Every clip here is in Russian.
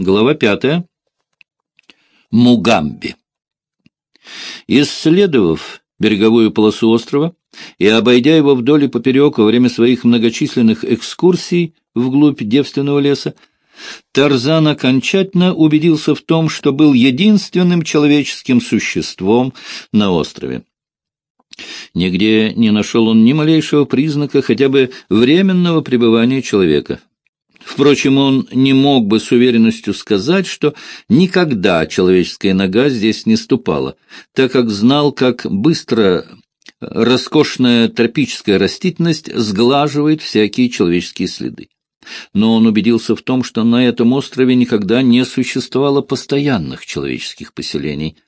Глава пятая. Мугамби. Исследовав береговую полосу острова и обойдя его вдоль и поперек во время своих многочисленных экскурсий вглубь девственного леса, Тарзан окончательно убедился в том, что был единственным человеческим существом на острове. Нигде не нашел он ни малейшего признака хотя бы временного пребывания человека. Впрочем, он не мог бы с уверенностью сказать, что никогда человеческая нога здесь не ступала, так как знал, как быстро роскошная тропическая растительность сглаживает всякие человеческие следы. Но он убедился в том, что на этом острове никогда не существовало постоянных человеческих поселений –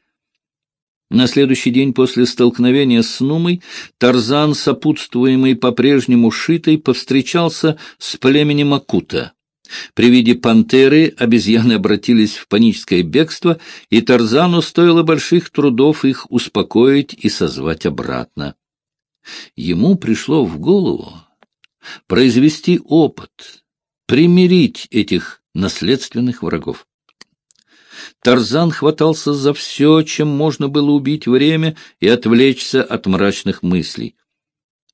на следующий день после столкновения с Нумой Тарзан, сопутствуемый по-прежнему Шитой, повстречался с племенем Акута. При виде пантеры обезьяны обратились в паническое бегство, и Тарзану стоило больших трудов их успокоить и созвать обратно. Ему пришло в голову произвести опыт, примирить этих наследственных врагов. Тарзан хватался за все, чем можно было убить время и отвлечься от мрачных мыслей.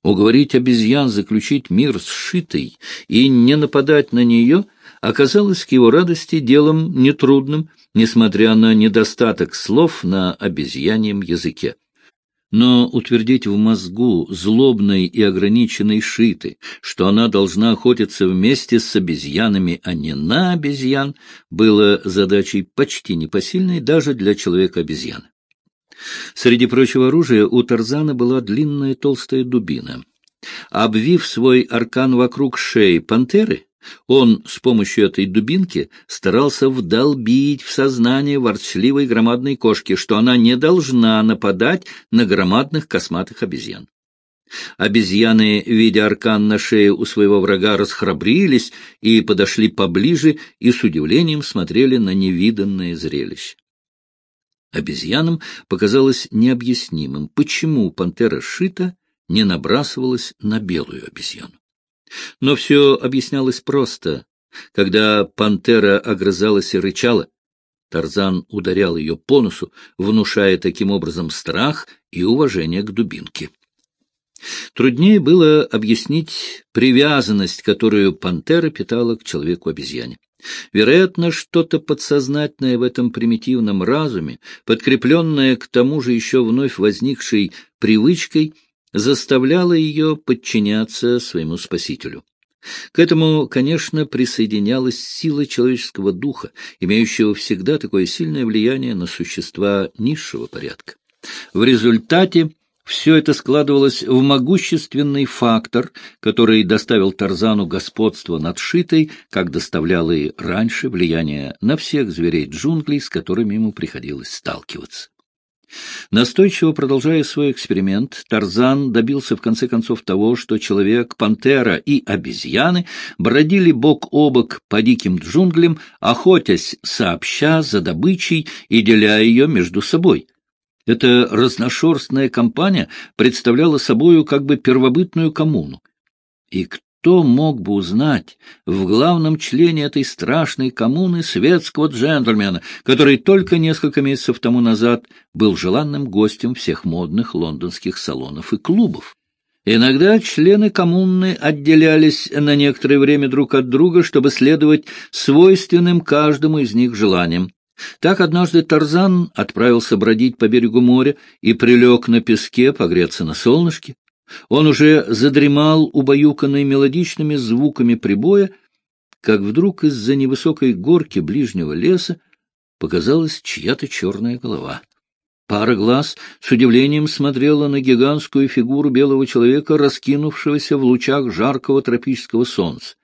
Уговорить обезьян заключить мир с Шитой и не нападать на нее оказалось к его радости делом нетрудным, несмотря на недостаток слов на обезьяньем языке но утвердить в мозгу злобной и ограниченной шиты, что она должна охотиться вместе с обезьянами, а не на обезьян, было задачей почти непосильной даже для человека-обезьяны. Среди прочего оружия у Тарзана была длинная толстая дубина. Обвив свой аркан вокруг шеи пантеры, он с помощью этой дубинки старался вдолбить в сознание ворчливой громадной кошки, что она не должна нападать на громадных косматых обезьян. Обезьяны, видя аркан на шее у своего врага, расхрабрились и подошли поближе и с удивлением смотрели на невиданное зрелище. Обезьянам показалось необъяснимым, почему пантера Шита не набрасывалась на белую обезьяну. Но все объяснялось просто. Когда пантера огрызалась и рычала, Тарзан ударял ее по носу, внушая таким образом страх и уважение к дубинке. Труднее было объяснить привязанность, которую пантера питала к человеку-обезьяне. Вероятно, что-то подсознательное в этом примитивном разуме, подкрепленное к тому же еще вновь возникшей привычкой — заставляла ее подчиняться своему спасителю. К этому, конечно, присоединялась сила человеческого духа, имеющего всегда такое сильное влияние на существа низшего порядка. В результате все это складывалось в могущественный фактор, который доставил Тарзану господство над Шитой, как доставляло и раньше влияние на всех зверей джунглей, с которыми ему приходилось сталкиваться. Настойчиво продолжая свой эксперимент, Тарзан добился в конце концов того, что человек, пантера и обезьяны бродили бок о бок по диким джунглям, охотясь сообща за добычей и деля ее между собой. Эта разношерстная компания представляла собою как бы первобытную коммуну. И кто мог бы узнать в главном члене этой страшной коммуны светского джентльмена, который только несколько месяцев тому назад был желанным гостем всех модных лондонских салонов и клубов? Иногда члены коммуны отделялись на некоторое время друг от друга, чтобы следовать свойственным каждому из них желаниям. Так однажды Тарзан отправился бродить по берегу моря и прилег на песке погреться на солнышке. Он уже задремал, убаюканный мелодичными звуками прибоя, как вдруг из-за невысокой горки ближнего леса показалась чья-то черная голова. Пара глаз с удивлением смотрела на гигантскую фигуру белого человека, раскинувшегося в лучах жаркого тропического солнца.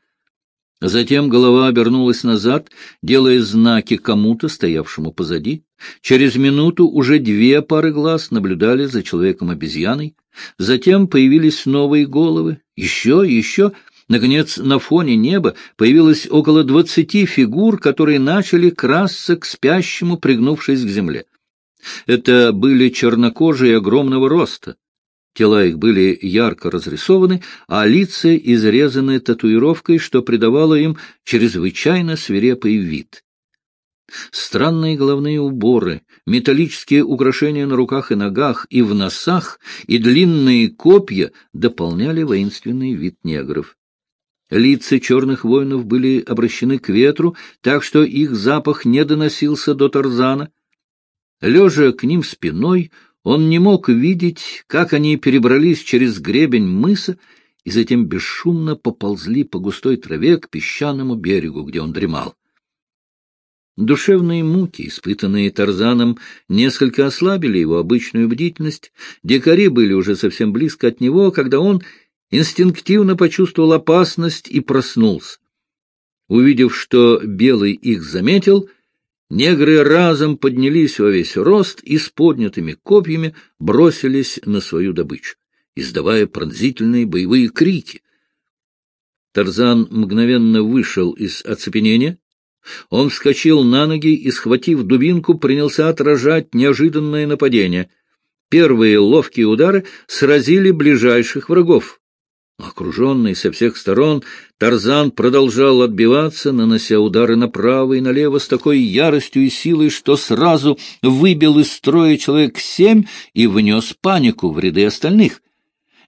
Затем голова обернулась назад, делая знаки кому-то, стоявшему позади. Через минуту уже две пары глаз наблюдали за человеком-обезьяной. Затем появились новые головы, еще, еще. Наконец, на фоне неба появилось около двадцати фигур, которые начали красться к спящему, пригнувшись к земле. Это были чернокожие огромного роста. Тела их были ярко разрисованы, а лица изрезаны татуировкой, что придавало им чрезвычайно свирепый вид. Странные головные уборы, металлические украшения на руках и ногах и в носах и длинные копья дополняли воинственный вид негров. Лица черных воинов были обращены к ветру, так что их запах не доносился до Тарзана. Лежа к ним спиной, он не мог видеть, как они перебрались через гребень мыса и затем бесшумно поползли по густой траве к песчаному берегу, где он дремал. Душевные муки, испытанные Тарзаном, несколько ослабили его обычную бдительность. Дикари были уже совсем близко от него, когда он инстинктивно почувствовал опасность и проснулся. Увидев, что Белый их заметил, негры разом поднялись во весь рост и с поднятыми копьями бросились на свою добычу, издавая пронзительные боевые крики. Тарзан мгновенно вышел из оцепенения, он вскочил на ноги и, схватив дубинку, принялся отражать неожиданное нападение. Первые ловкие удары сразили ближайших врагов. Окруженный со всех сторон, Тарзан продолжал отбиваться, нанося удары направо и налево с такой яростью и силой, что сразу выбил из строя человек семь и внес панику в ряды остальных.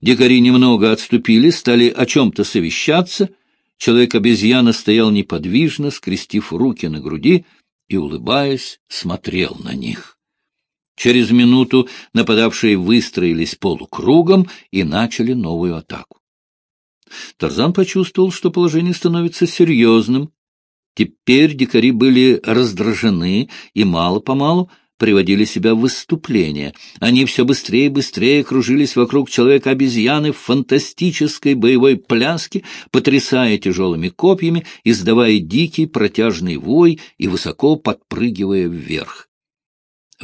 Дикари немного отступили, стали о чем-то совещаться — Человек-обезьяна стоял неподвижно, скрестив руки на груди и, улыбаясь, смотрел на них. Через минуту нападавшие выстроились полукругом и начали новую атаку. Тарзан почувствовал, что положение становится серьезным. Теперь дикари были раздражены и мало-помалу приводили себя в выступление. Они все быстрее и быстрее кружились вокруг человека-обезьяны в фантастической боевой пляске, потрясая тяжелыми копьями, издавая дикий протяжный вой и высоко подпрыгивая вверх.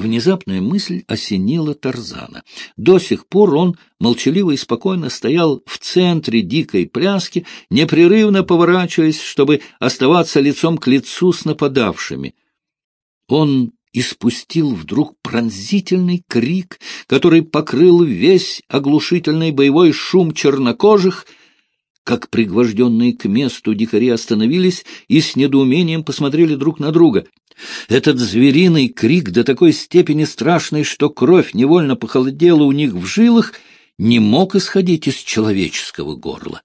Внезапная мысль осенила Тарзана. До сих пор он молчаливо и спокойно стоял в центре дикой пляски, непрерывно поворачиваясь, чтобы оставаться лицом к лицу с нападавшими. Он испустил вдруг пронзительный крик, который покрыл весь оглушительный боевой шум чернокожих, как пригвожденные к месту дикари остановились и с недоумением посмотрели друг на друга. Этот звериный крик до такой степени страшный, что кровь невольно похолодела у них в жилах, не мог исходить из человеческого горла.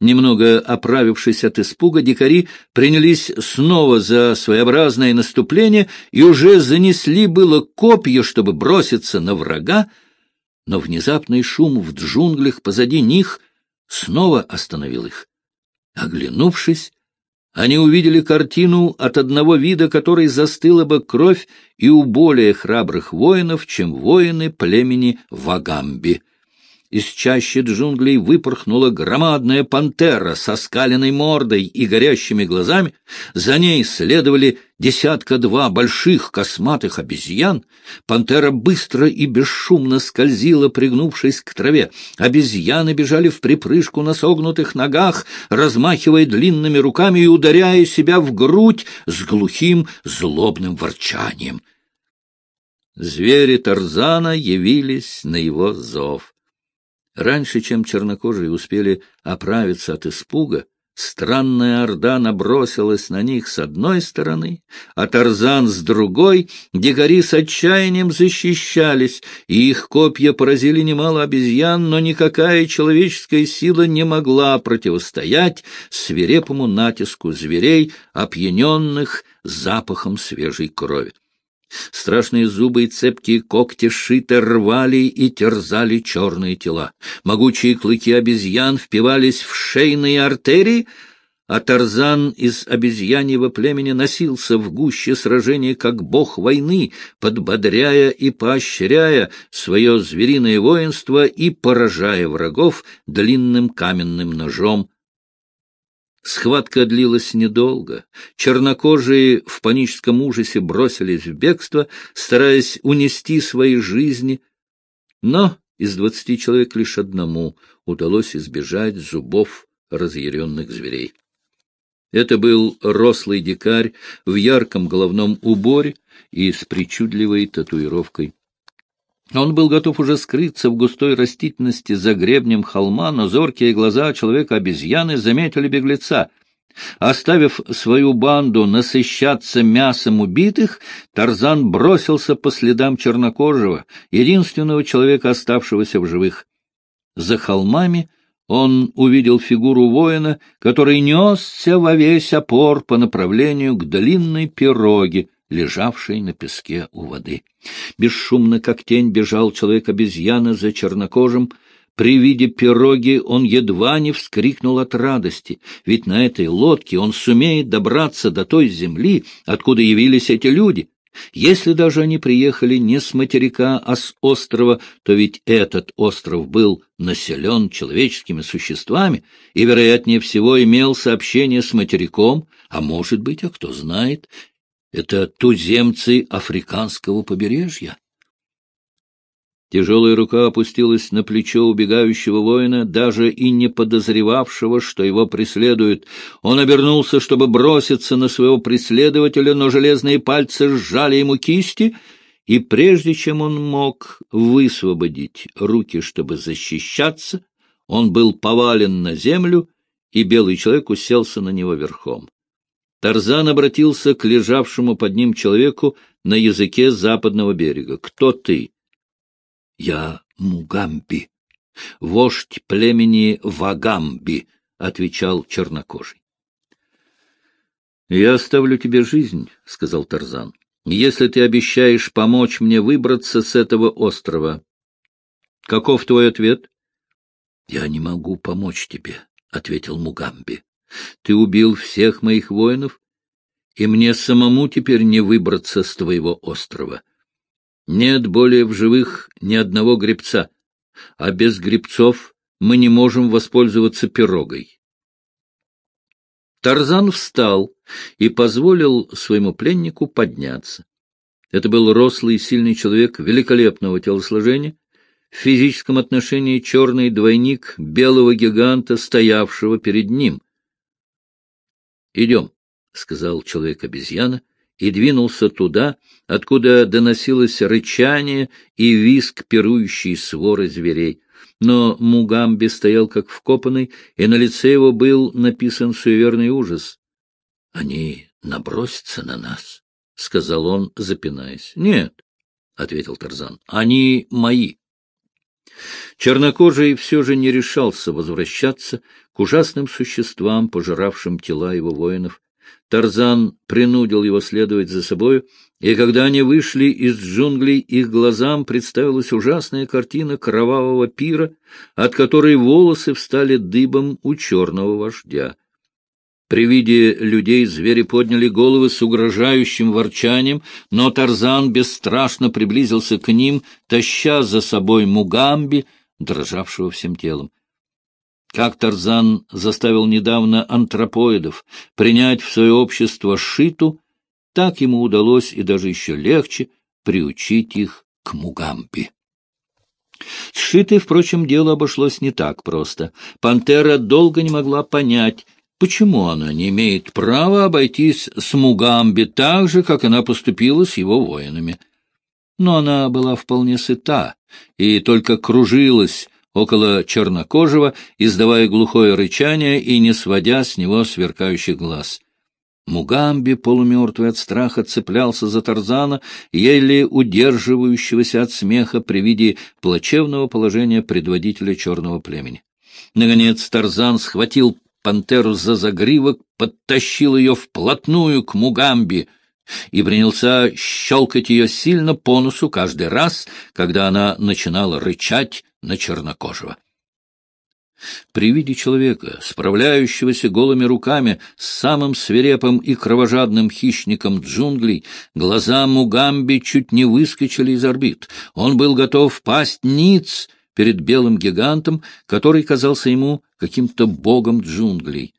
Немного оправившись от испуга, дикари принялись снова за своеобразное наступление и уже занесли было копья, чтобы броситься на врага, но внезапный шум в джунглях позади них снова остановил их. Оглянувшись, они увидели картину от одного вида, которой застыла бы кровь и у более храбрых воинов, чем воины племени Вагамби. Из чащи джунглей выпорхнула громадная пантера со скаленной мордой и горящими глазами. За ней следовали десятка-два больших косматых обезьян. Пантера быстро и бесшумно скользила, пригнувшись к траве. Обезьяны бежали в припрыжку на согнутых ногах, размахивая длинными руками и ударяя себя в грудь с глухим злобным ворчанием. Звери Тарзана явились на его зов. Раньше, чем чернокожие успели оправиться от испуга, странная орда набросилась на них с одной стороны, а Тарзан с другой, дикари с отчаянием защищались, и их копья поразили немало обезьян, но никакая человеческая сила не могла противостоять свирепому натиску зверей, опьяненных запахом свежей крови. Страшные зубы и цепкие когти шиты рвали и терзали черные тела. Могучие клыки обезьян впивались в шейные артерии, а Тарзан из обезьяньего племени носился в гуще сражения как бог войны, подбодряя и поощряя свое звериное воинство и поражая врагов длинным каменным ножом Схватка длилась недолго. Чернокожие в паническом ужасе бросились в бегство, стараясь унести свои жизни. Но из двадцати человек лишь одному удалось избежать зубов разъяренных зверей. Это был рослый дикарь в ярком головном уборе и с причудливой татуировкой. Он был готов уже скрыться в густой растительности за гребнем холма, но зоркие глаза человека-обезьяны заметили беглеца. Оставив свою банду насыщаться мясом убитых, Тарзан бросился по следам чернокожего, единственного человека, оставшегося в живых. За холмами он увидел фигуру воина, который несся во весь опор по направлению к длинной пироге, лежавшей на песке у воды. Бесшумно, как тень, бежал человек-обезьяна за чернокожим, при виде пироги он едва не вскрикнул от радости, ведь на этой лодке он сумеет добраться до той земли, откуда явились эти люди. Если даже они приехали не с материка, а с острова, то ведь этот остров был населен человеческими существами и, вероятнее всего, имел сообщение с материком, а может быть, а кто знает, это туземцы африканского побережья. Тяжелая рука опустилась на плечо убегающего воина, даже и не подозревавшего, что его преследуют. Он обернулся, чтобы броситься на своего преследователя, но железные пальцы сжали ему кисти, и прежде чем он мог высвободить руки, чтобы защищаться, он был повален на землю, и белый человек уселся на него верхом. Тарзан обратился к лежавшему под ним человеку на языке западного берега. «Кто ты?» Я Мугамби, вождь племени Вагамби, — отвечал чернокожий. — Я оставлю тебе жизнь, — сказал Тарзан, — если ты обещаешь помочь мне выбраться с этого острова. Каков твой ответ? — Я не могу помочь тебе, — ответил Мугамби. — Ты убил всех моих воинов, и мне самому теперь не выбраться с твоего острова. Нет более в живых ни одного гребца, а без гребцов мы не можем воспользоваться пирогой. Тарзан встал и позволил своему пленнику подняться. Это был рослый и сильный человек великолепного телосложения, в физическом отношении черный двойник белого гиганта, стоявшего перед ним. — Идем, — сказал человек-обезьяна, и двинулся туда, откуда доносилось рычание и визг пирующей своры зверей. Но Мугамби стоял как вкопанный, и на лице его был написан суеверный ужас. — Они набросятся на нас, — сказал он, запинаясь. — Нет, — ответил Тарзан, — они мои. Чернокожий все же не решался возвращаться к ужасным существам, пожиравшим тела его воинов, Тарзан принудил его следовать за собою, и когда они вышли из джунглей, их глазам представилась ужасная картина кровавого пира, от которой волосы встали дыбом у черного вождя. При виде людей звери подняли головы с угрожающим ворчанием, но Тарзан бесстрашно приблизился к ним, таща за собой Мугамби, дрожавшего всем телом. Как Тарзан заставил недавно антропоидов принять в свое общество Шиту, так ему удалось и даже еще легче приучить их к Мугампи. С Шитой, впрочем, дело обошлось не так просто. Пантера долго не могла понять, почему она не имеет права обойтись с Мугамби так же, как она поступила с его воинами. Но она была вполне сыта и только кружилась около чернокожего, издавая глухое рычание и не сводя с него сверкающих глаз. Мугамби, полумертвый от страха, цеплялся за Тарзана, еле удерживающегося от смеха при виде плачевного положения предводителя черного племени. Наконец Тарзан схватил пантеру за загривок, подтащил ее вплотную к Мугамби и принялся щелкать ее сильно по носу каждый раз, когда она начинала рычать на чернокожего. При виде человека, справляющегося голыми руками с самым свирепым и кровожадным хищником джунглей, глаза Мугамби чуть не выскочили из орбит. Он был готов пасть ниц перед белым гигантом, который казался ему каким-то богом джунглей.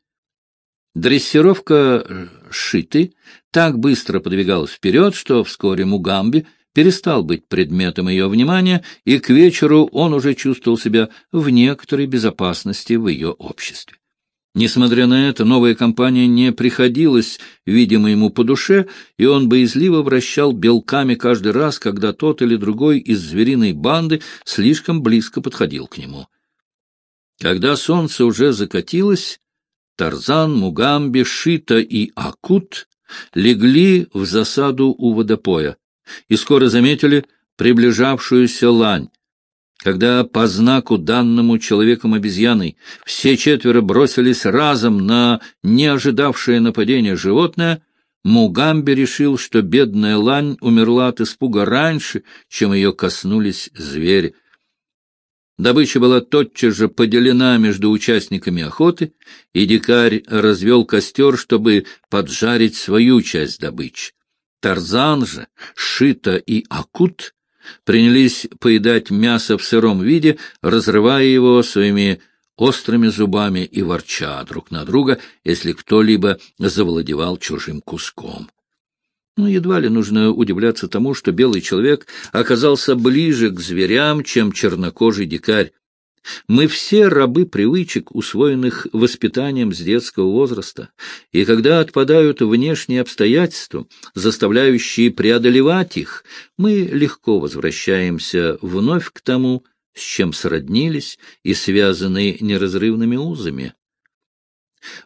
Дрессировка Шиты так быстро подвигалась вперед, что вскоре Мугамби — перестал быть предметом ее внимания, и к вечеру он уже чувствовал себя в некоторой безопасности в ее обществе. Несмотря на это, новая компания не приходилась, видимо, ему по душе, и он боязливо вращал белками каждый раз, когда тот или другой из звериной банды слишком близко подходил к нему. Когда солнце уже закатилось, Тарзан, Мугамби, Шита и Акут легли в засаду у водопоя и скоро заметили приближавшуюся лань. Когда по знаку, данному человеком обезьяной, все четверо бросились разом на неожидавшее нападение животное, Мугамби решил, что бедная лань умерла от испуга раньше, чем ее коснулись звери. Добыча была тотчас же поделена между участниками охоты, и дикарь развел костер, чтобы поджарить свою часть добычи. Тарзан же, Шита и Акут принялись поедать мясо в сыром виде, разрывая его своими острыми зубами и ворча друг на друга, если кто-либо завладевал чужим куском. Но ну, едва ли нужно удивляться тому, что белый человек оказался ближе к зверям, чем чернокожий дикарь. Мы все рабы привычек, усвоенных воспитанием с детского возраста, и когда отпадают внешние обстоятельства, заставляющие преодолевать их, мы легко возвращаемся вновь к тому, с чем сроднились и связаны неразрывными узами.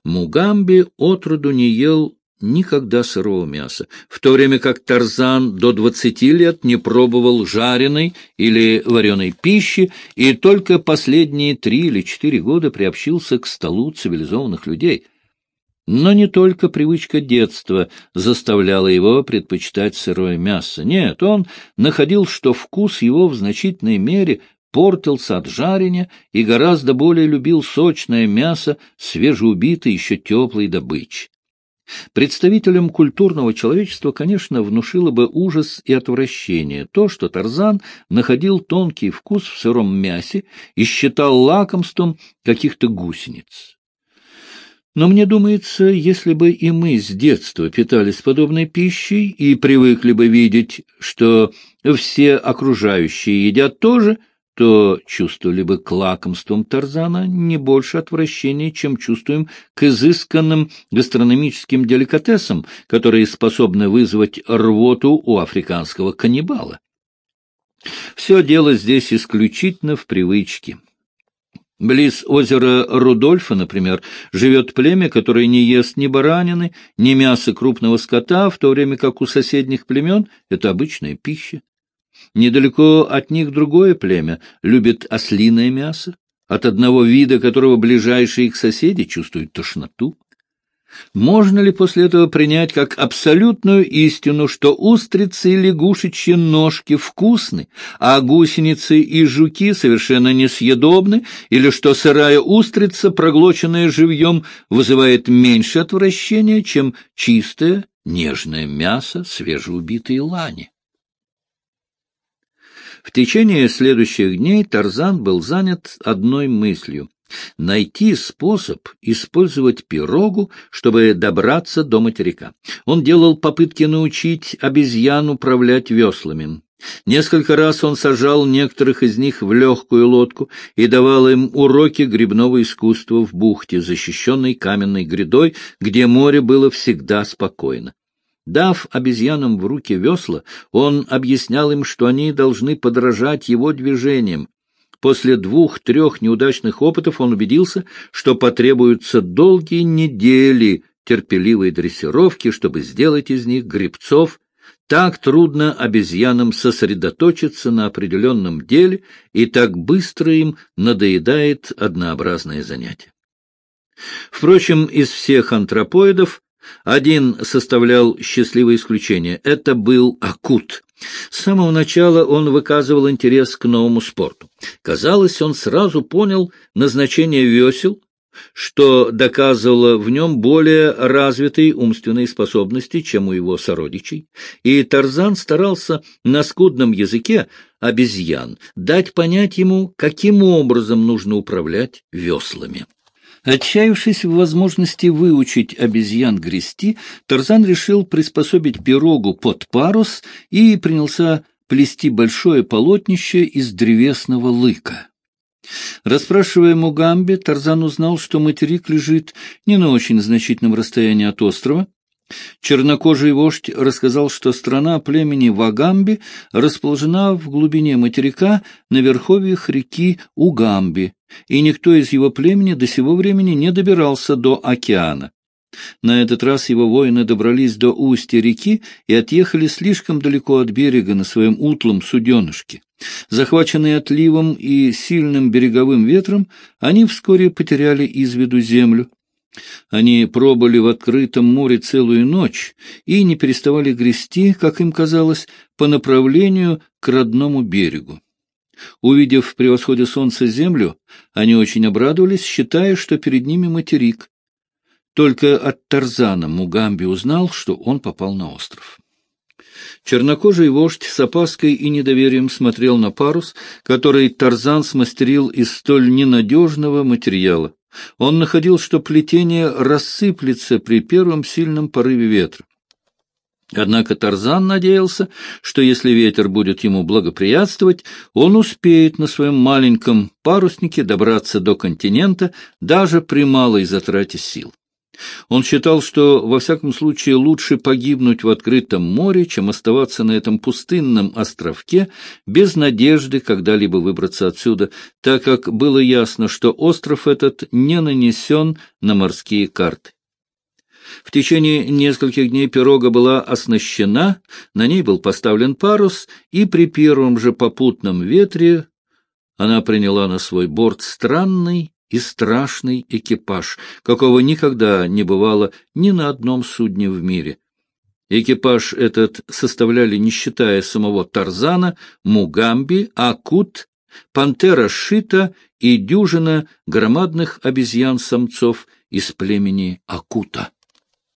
Мугамби отроду не ел никогда сырого мяса, в то время как Тарзан до двадцати лет не пробовал жареной или вареной пищи и только последние три или четыре года приобщился к столу цивилизованных людей. Но не только привычка детства заставляла его предпочитать сырое мясо. Нет, он находил, что вкус его в значительной мере портился от жарения и гораздо более любил сочное мясо свежеубитой еще теплой добычи. Представителям культурного человечества, конечно, внушило бы ужас и отвращение то, что Тарзан находил тонкий вкус в сыром мясе и считал лакомством каких-то гусениц. Но мне думается, если бы и мы с детства питались подобной пищей и привыкли бы видеть, что все окружающие едят тоже – то чувствовали бы к лакомствам Тарзана не больше отвращения, чем чувствуем к изысканным гастрономическим деликатесам, которые способны вызвать рвоту у африканского каннибала. Все дело здесь исключительно в привычке. Близ озера Рудольфа, например, живет племя, которое не ест ни баранины, ни мяса крупного скота, в то время как у соседних племен это обычная пища. Недалеко от них другое племя любит ослиное мясо, от одного вида которого ближайшие их соседи чувствуют тошноту. Можно ли после этого принять как абсолютную истину, что устрицы и лягушечьи ножки вкусны, а гусеницы и жуки совершенно несъедобны, или что сырая устрица, проглоченная живьем, вызывает меньше отвращения, чем чистое нежное мясо свежеубитой лани? В течение следующих дней Тарзан был занят одной мыслью — найти способ использовать пирогу, чтобы добраться до материка. Он делал попытки научить обезьян управлять веслами. Несколько раз он сажал некоторых из них в легкую лодку и давал им уроки грибного искусства в бухте, защищенной каменной грядой, где море было всегда спокойно. Дав обезьянам в руки весла, он объяснял им, что они должны подражать его движениям. После двух-трех неудачных опытов он убедился, что потребуются долгие недели терпеливой дрессировки, чтобы сделать из них грибцов. Так трудно обезьянам сосредоточиться на определенном деле, и так быстро им надоедает однообразное занятие. Впрочем, из всех антропоидов один составлял счастливое исключение. Это был Акут. С самого начала он выказывал интерес к новому спорту. Казалось, он сразу понял назначение весел, что доказывало в нем более развитые умственные способности, чем у его сородичей, и Тарзан старался на скудном языке обезьян дать понять ему, каким образом нужно управлять веслами. Отчаявшись в возможности выучить обезьян грести, Тарзан решил приспособить пирогу под парус и принялся плести большое полотнище из древесного лыка. Расспрашивая Мугамби, Тарзан узнал, что материк лежит не на очень значительном расстоянии от острова. Чернокожий вождь рассказал, что страна племени Вагамби расположена в глубине материка на верховьях реки Угамби, и никто из его племени до сего времени не добирался до океана. На этот раз его воины добрались до устья реки и отъехали слишком далеко от берега на своем утлом суденышке. Захваченные отливом и сильным береговым ветром, они вскоре потеряли из виду землю. Они пробыли в открытом море целую ночь и не переставали грести, как им казалось, по направлению к родному берегу. Увидев в превосходе солнца землю, они очень обрадовались, считая, что перед ними материк. Только от Тарзана Мугамби узнал, что он попал на остров. Чернокожий вождь с опаской и недоверием смотрел на парус, который Тарзан смастерил из столь ненадежного материала. Он находил, что плетение рассыплется при первом сильном порыве ветра. Однако Тарзан надеялся, что если ветер будет ему благоприятствовать, он успеет на своем маленьком паруснике добраться до континента даже при малой затрате сил. Он считал, что во всяком случае лучше погибнуть в открытом море, чем оставаться на этом пустынном островке без надежды когда-либо выбраться отсюда, так как было ясно, что остров этот не нанесен на морские карты. В течение нескольких дней пирога была оснащена, на ней был поставлен парус, и при первом же попутном ветре она приняла на свой борт странный и страшный экипаж, какого никогда не бывало ни на одном судне в мире. Экипаж этот составляли, не считая самого Тарзана, Мугамби, Акут, пантера Шита и дюжина громадных обезьян-самцов из племени Акута.